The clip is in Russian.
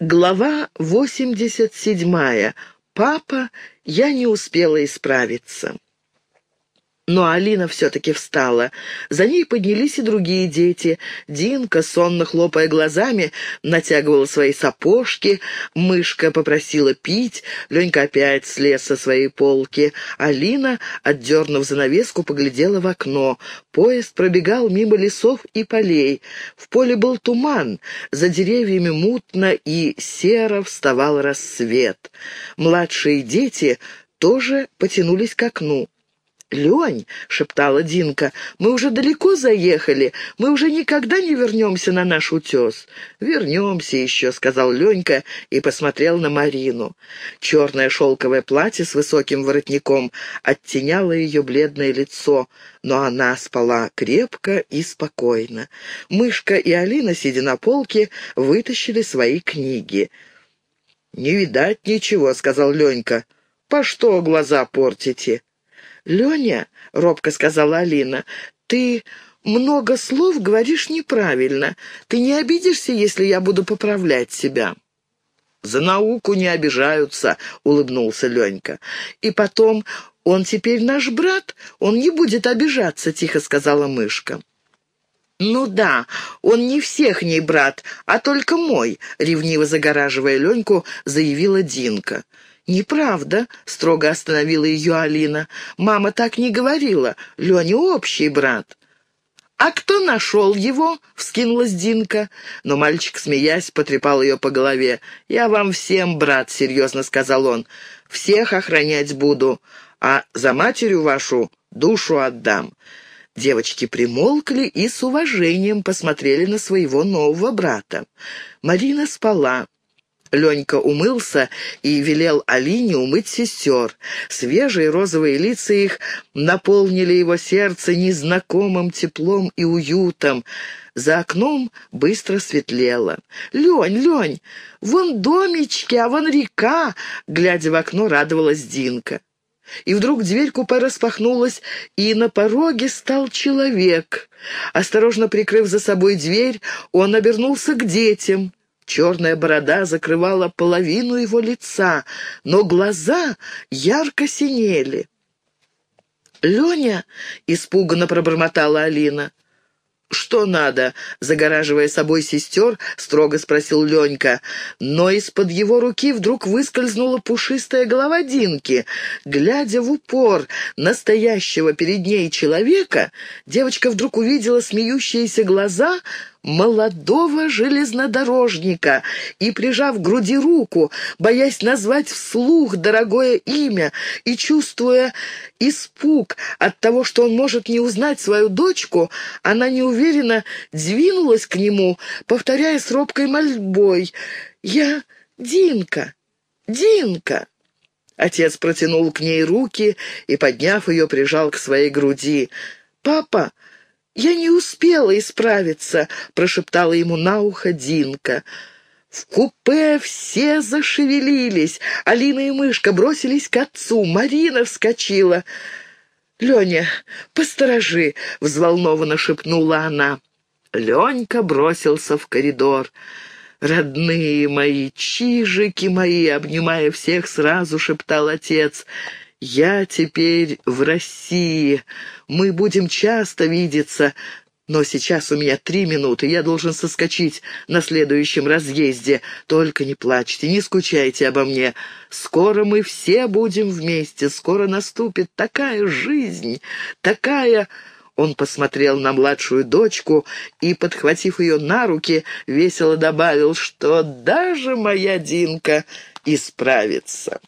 Глава 87. Папа, я не успела исправиться. Но Алина все-таки встала. За ней поднялись и другие дети. Динка, сонно хлопая глазами, натягивала свои сапожки. Мышка попросила пить. Ленька опять слез со своей полки. Алина, отдернув занавеску, поглядела в окно. Поезд пробегал мимо лесов и полей. В поле был туман. За деревьями мутно и серо вставал рассвет. Младшие дети тоже потянулись к окну. «Лень», — шептала Динка, — «мы уже далеко заехали, мы уже никогда не вернемся на наш утес». «Вернемся еще», — сказал Ленька и посмотрел на Марину. Черное шелковое платье с высоким воротником оттеняло ее бледное лицо, но она спала крепко и спокойно. Мышка и Алина, сидя на полке, вытащили свои книги. «Не видать ничего», — сказал Ленька. «По что глаза портите?» «Леня», — робко сказала Алина, — «ты много слов говоришь неправильно. Ты не обидишься, если я буду поправлять себя?» «За науку не обижаются», — улыбнулся Ленька. «И потом, он теперь наш брат, он не будет обижаться», — тихо сказала мышка. «Ну да, он не всех ней брат, а только мой», — ревниво загораживая Леньку, заявила Динка. «Неправда», — строго остановила ее Алина. «Мама так не говорила. Леня общий брат». «А кто нашел его?» — вскинулась Динка. Но мальчик, смеясь, потрепал ее по голове. «Я вам всем, брат», — серьезно сказал он. «Всех охранять буду, а за матерью вашу душу отдам». Девочки примолкли и с уважением посмотрели на своего нового брата. Марина спала. Ленька умылся и велел Алине умыть сестер. Свежие розовые лица их наполнили его сердце незнакомым теплом и уютом. За окном быстро светлело. «Лень, Лень, вон домички, а вон река!» Глядя в окно, радовалась Динка. И вдруг дверь купе распахнулась, и на пороге стал человек. Осторожно прикрыв за собой дверь, он обернулся к детям. Черная борода закрывала половину его лица, но глаза ярко синели. «Леня!» — испуганно пробормотала Алина. «Что надо?» — загораживая собой сестер, строго спросил Ленька. Но из-под его руки вдруг выскользнула пушистая голова Динки. Глядя в упор настоящего перед ней человека, девочка вдруг увидела смеющиеся глаза молодого железнодорожника и, прижав к груди руку, боясь назвать вслух дорогое имя и чувствуя испуг от того, что он может не узнать свою дочку, она неуверенно двинулась к нему, повторяя с робкой мольбой «Я Динка, Динка». Отец протянул к ней руки и, подняв ее, прижал к своей груди. «Папа, «Я не успела исправиться», — прошептала ему на ухо Динка. В купе все зашевелились. Алина и Мышка бросились к отцу. Марина вскочила. «Леня, посторожи!» — взволнованно шепнула она. Ленька бросился в коридор. «Родные мои, чижики мои!» — обнимая всех, сразу шептал отец — «Я теперь в России. Мы будем часто видеться, но сейчас у меня три минуты, я должен соскочить на следующем разъезде. Только не плачьте, не скучайте обо мне. Скоро мы все будем вместе, скоро наступит такая жизнь, такая...» Он посмотрел на младшую дочку и, подхватив ее на руки, весело добавил, что даже моя Динка исправится.